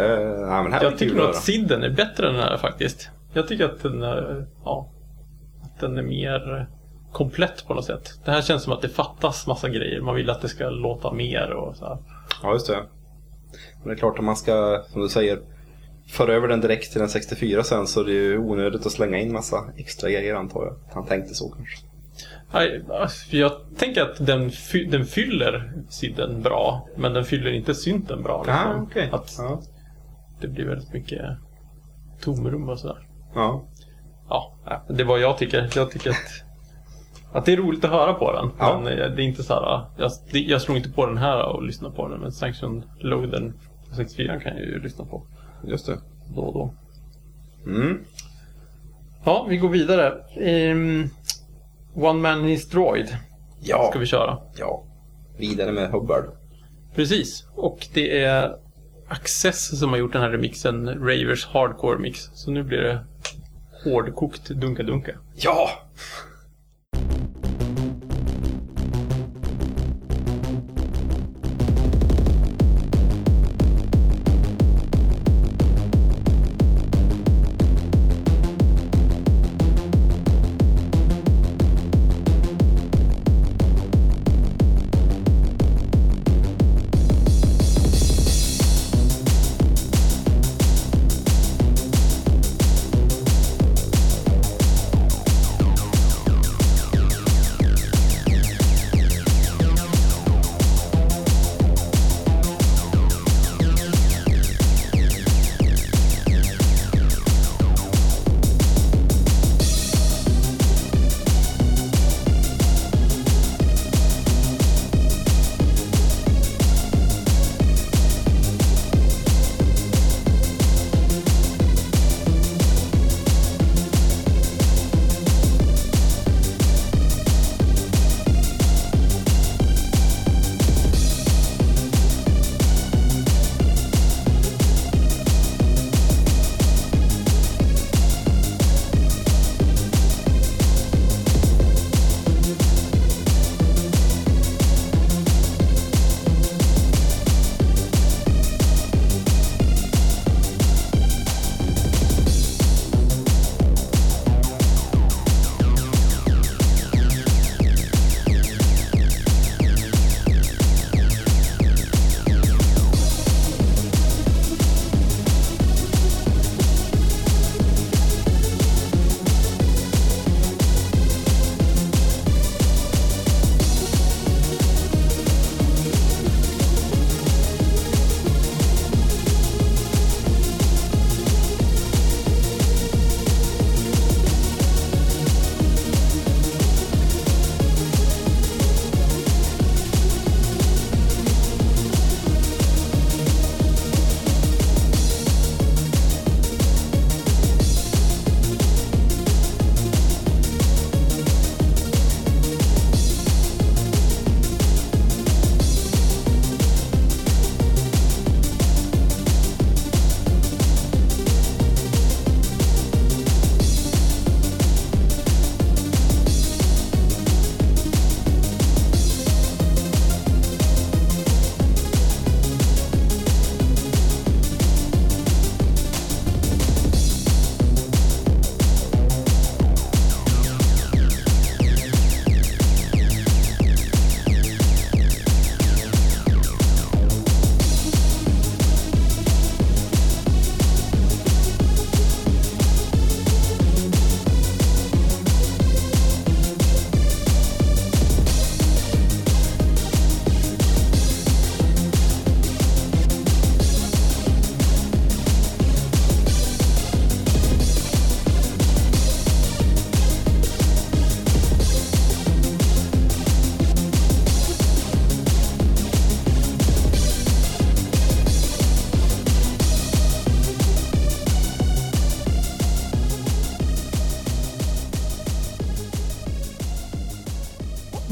Uh, ja, men här är jag tycker nog att Sidden är bättre än den här faktiskt. Jag tycker att den är, ja, att den är mer komplett på något sätt. Det här känns som att det fattas massa grejer. Man vill att det ska låta mer och så här. Ja, just det. Men det är klart om man ska, som du säger, föra över den direkt till en 64 sen så är det ju onödigt att slänga in massa extra grejer antar jag. Han tänkte så kanske. Alltså, Jag tänker att den, den fyller sidden bra, men den fyller inte synten bra. liksom. Ah, okej. Att Ja. det blir väldigt mycket tomrum och sådär. ja. Ja, det var jag tycker. Jag tycker att, att det är roligt att höra på den. Men eh, det är inte så här, jag, det- jag slår inte på den här och lyssnar på den. Men Sanction Loaden 64 kan jag ju lyssna på Just det. då och då. Mm. Ja, vi går vidare. Um, One Man Is Droid Ja. ska vi köra. ja. Vidare med Hubbard. Precis. Och det är Access som har gjort den här remixen, Ravers Hardcore Mix. Så nu blir det hårdkokt dunka-dunka. Ja!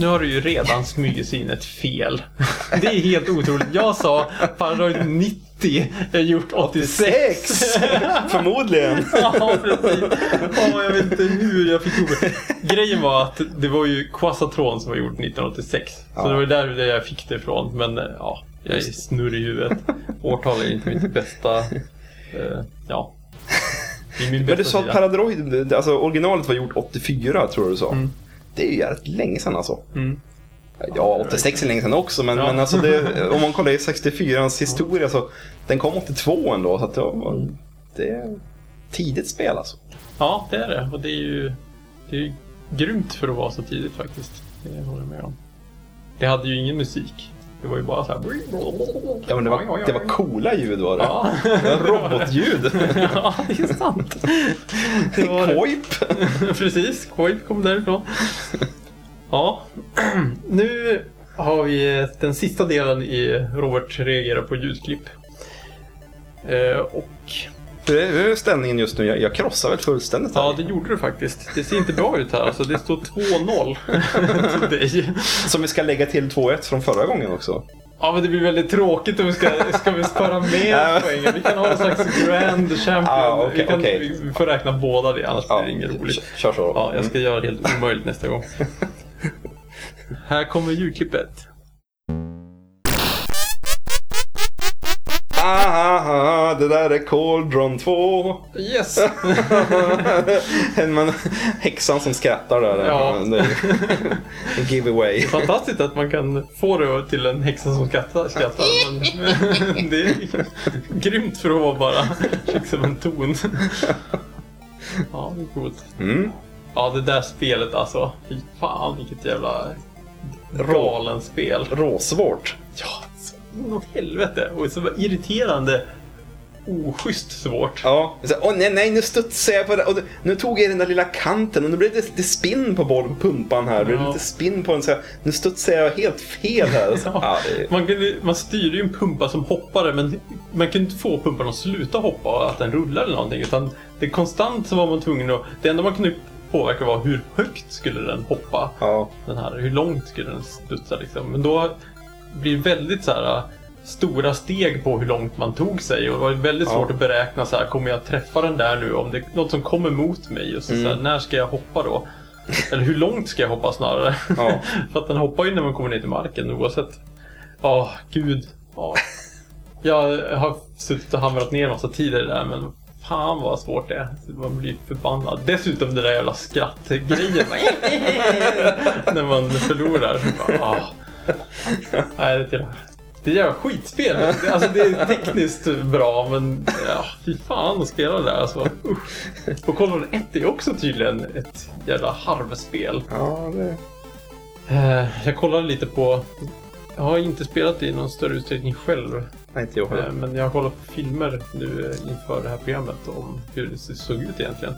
Nu har du ju redan smugit in ett fel. [laughs] Det är helt otroligt. Jag sa Paradoid 90 80 är gjort 86. [laughs] Förmodligen. [laughs] ja, precis. Ja, jag vet inte hur jag fick ihop det. Grejen var att det var ju Quasatron som var gjort 1986. Så Ja. det var där jag fick det ifrån. Men eh, ja, jag är snurrig i huvudet. Årtal är inte mitt bästa... eh, ja. Men du sa att. Paradroid, alltså originalet var gjort 84 tror jag du sa. Mm. Det är ju jävligt länge sedan alltså. Mm. Ja, 86 är länge sedan också, men, Ja. men alltså det, [laughs] om man kollar i 64ans historia så den kom 82 ändå. Så att det, var, det är tidigt spel alltså. Ja, det är det. Och det är ju, det är ju grymt för att vara så tidigt faktiskt. Det håller jag med om. Det hade ju ingen musik. Det var ju bara så här... Ja, men det var, det var coola ljud var det. Ja, Det var robotljud. [laughs] ja det är sant. Det var. Koip. [laughs] Precis, Koip kom därifrån. Ja, [clears throat] nu har vi den sista delen i Robert reagerar på ljudklipp. Eh, och Hur är, ställningen just nu? Jag, jag krossar väl fullständigt här. ja, det gjorde du faktiskt. Det ser inte bra ut här. Alltså, det står 2-0 till dig. Som vi ska lägga till 2-1 från förra gången också. Ja, men det blir väldigt tråkigt om vi ska, ska vi spara med poängen. Vi kan ha en slags grand champion. Ah, okej, vi, kan, okej. vi får räkna båda det, annars blir det inget roligt. Kör så. Ja, jag ska göra det helt omöjligt nästa gång. [laughs] Här kommer ljudklippet. Det där är Cauldron 2. Yes! [laughs] Men häxan som skrattar där. Ja. Det är [laughs] en giveaway. Fantastiskt att man kan få det till en häxa som skrattar. skrattar men [laughs] det är grymt för att vara bara liksom en ton. Ja, det är coolt. Mm. Ja, det där spelet alltså. Fy fan vilket jävla galen spel. Råsvårt. Ja, så inåt helvete. Och så irriterande oschysst svårt. Ja. Så, Åh nej, nej, nu studsar jag på det. Och nu tog jag den där lilla kanten och nu blev det lite spinn på boll, pumpan här. Det blev Ja. lite spinn på den. Så jag, nu studsar jag helt fel här. [laughs] Så, ja, det, Man, kunde, man styrde ju en pumpa som hoppade men man kunde inte få pumpan att sluta hoppa och att den rullade eller någonting. Utan det konstant så var man tvungen att... Det enda man kunde påverka var hur högt skulle den hoppa. ja. Den här, hur långt skulle den studsa liksom. Men då blir det väldigt så här stora steg på hur långt man tog sig och det var väldigt Ja. svårt att beräkna så här, kommer jag träffa den där nu om det är något som kommer mot mig och så, Mm. så här, när ska jag hoppa då? Eller hur långt ska jag hoppa snarare? Ja. [laughs] För att den hoppar ju när man kommer ner till marken oavsett. Ja, gud. Ja. Jag har suttit och hamrat ner en massa tid i det där men fan vad svårt det är. Man blir förbannad. Dessutom det där jävla skrattgrejen. [laughs] när man förlorar. Bara, ah. Nej, det är till- det är jävla skitspel. Alltså det är tekniskt bra men ja, fy fan att spela det där alltså. Usch. Och of 1 är också tydligen ett jävla harvspel. ja det... Eh, Jag kollade lite på... Jag har inte spelat det i någon större utsträckning själv. Nej, inte jag eh, heller. Men jag har kollat på filmer nu eh, inför det här programmet om hur det såg ut egentligen.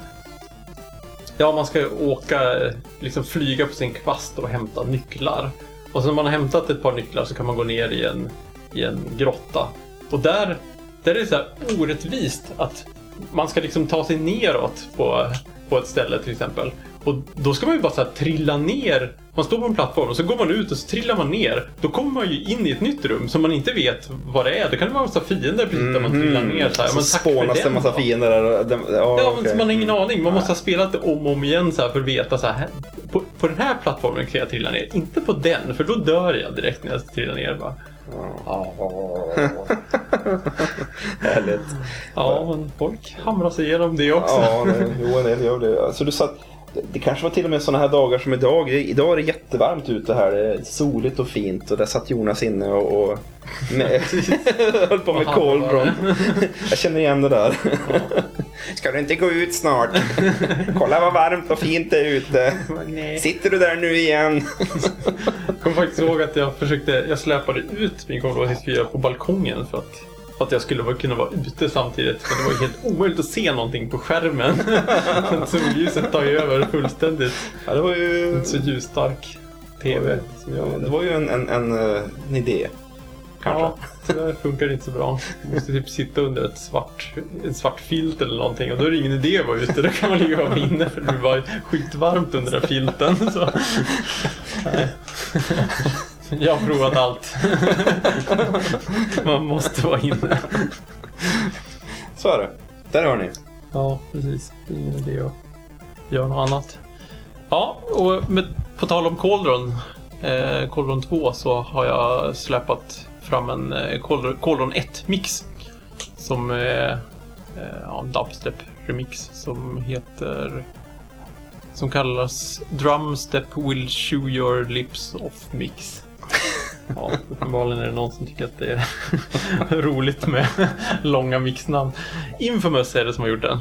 Ja, man ska ju åka, eh, liksom flyga på sin kvast och hämta nycklar. Och sen när man har hämtat ett par nycklar så kan man gå ner i en, i en grotta. Och där, där är det så här orättvist att man ska liksom ta sig neråt på, på ett ställe till exempel. Och då ska man ju bara så trilla ner. Man står på en plattform och så går man ut och så trillar man ner. Då kommer man ju in i ett nytt rum som man inte vet vad det är. Då kan det vara en massa fiender precis där man trillar ner. Så, här. Så Men spånas det en massa fiender där. den- Ja, Ja, men okej. så man har ingen aning. Man måste ha spelat det om och om igen så för att veta så här. På, på den här plattformen kan jag trilla ner. Inte på den, för då dör jag direkt när jag trillar ner. Bara. [laughs] Härligt. Ja, men folk hamrar sig igenom det också. Ja, nej, jo, en del gör det. Alltså, du sa att det, kanske var till och med sådana här dagar som idag. Idag är det jättevarmt ute här. Det är soligt och fint. Och där satt Jonas inne och, och med, [laughs] höll på med var [laughs] Jag känner igen det där. [laughs] Ska du inte gå ut snart? Kolla vad varmt och fint det är ute. Sitter du där nu igen? Jag kommer faktiskt ihåg att jag försökte, jag släpade ut min Commodore 64 på balkongen för att, att jag skulle kunna vara ute samtidigt. För det var ju helt omöjligt att se någonting på skärmen. [laughs] Solljuset tar ju över fullständigt. Ja, det var ju... En så ljusstark TV som jag Det var ju en, en, en, eh, en idé. Kanske. Ja, tyvärr funkar det inte så bra. Du måste typ sitta under ett svart, en svart filt eller någonting och då är det ingen idé att vara ute. Då kan man ligga och vara inne för det blir bara skitvarmt under den filten. Så. [laughs] [laughs] Nej. [laughs] Jag har provat allt. Man måste vara inne. Så är det. Där har ni. Ja, precis. Det är ingen idé att göra något annat. Ja, och med, på tal om Cauldron, eh, Cauldron 2, så har jag släpat fram en eh, Cauldron 1-mix. Som är eh, ja, en dubstep-remix som heter... Som kallas Drumstep Will Chew Your Lips Off Mix. Ja, uppenbarligen är det någon som tycker att det är [laughs] roligt med långa mixnamn. Infamous är det som har gjort den.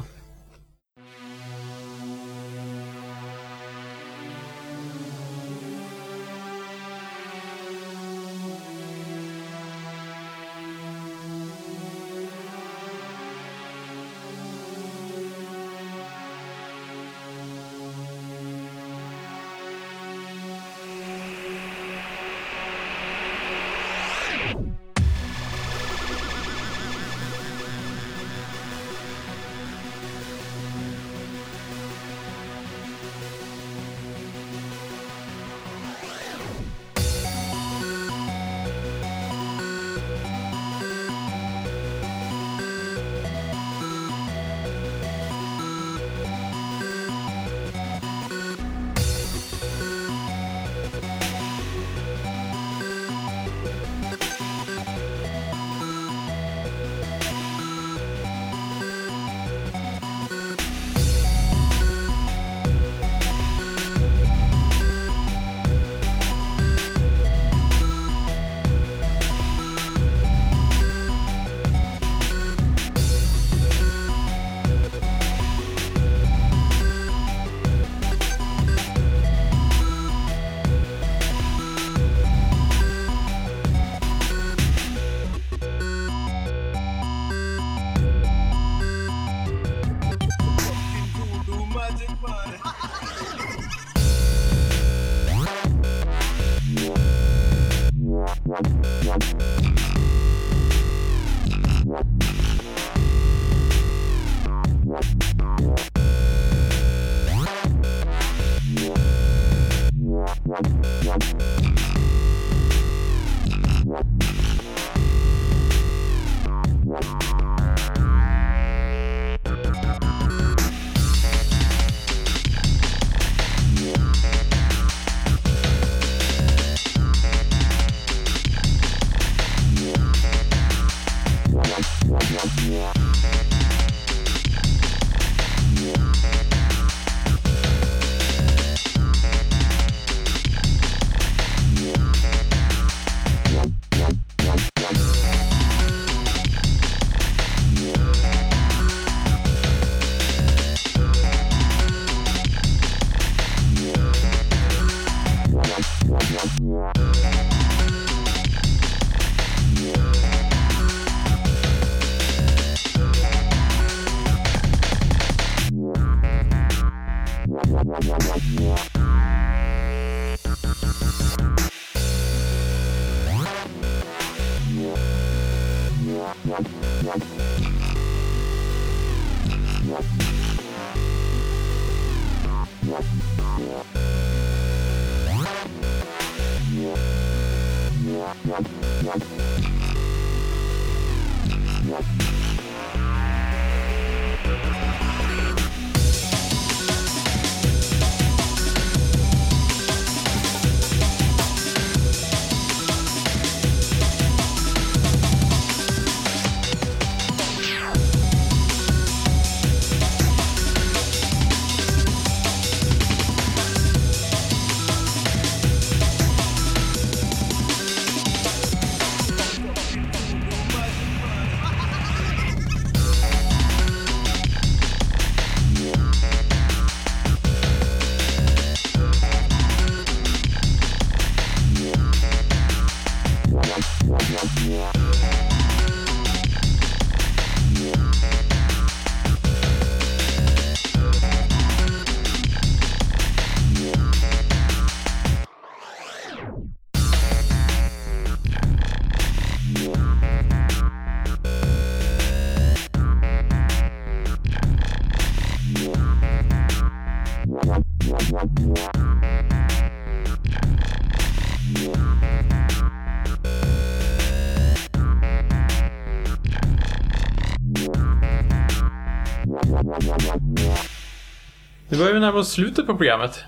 Nu börjar vi närma oss slutet på programmet.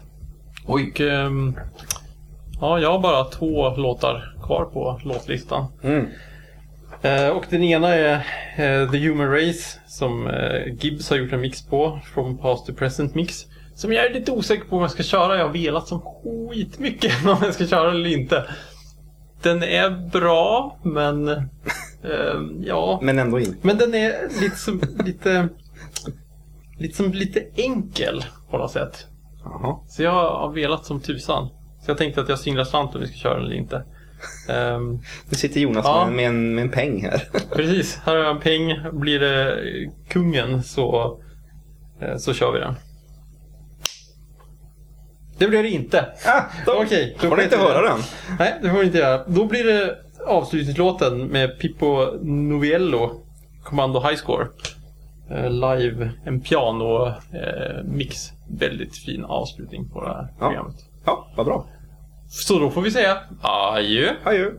Oj. Och, ehm, ja, jag har bara två låtar kvar på låtlistan. Mm. Eh, och den ena är eh, The Human Race som eh, Gibbs har gjort en mix på. From Past to Present Mix. Som jag är lite osäker på om jag ska köra. Jag har velat som skitmycket [laughs] om jag ska köra eller inte. Den är bra, men... [laughs] ehm, ja. Men ändå inte. Men den är lite som, lite, lite som lite enkel på något sätt. Jaha. Så jag har velat som tusan. Så jag tänkte att jag singlar slant om vi ska köra den eller inte. Ehm, Nu sitter Jonas Ja. med, med, en, med en peng här. [laughs] precis, här har jag en peng. Blir det kungen så, eh, så kör vi den. Det blir det inte. Ah, då Okej, då får ni inte höra det. den. Nej, det får vi inte göra. Då blir det avslutningslåten med Pippo Novello, Commando High Score. Eh, live, en piano eh, mix. Väldigt fin avslutning på det här Ja. programmet. Ja, vad bra. Så då får vi säga adjö. Adjö.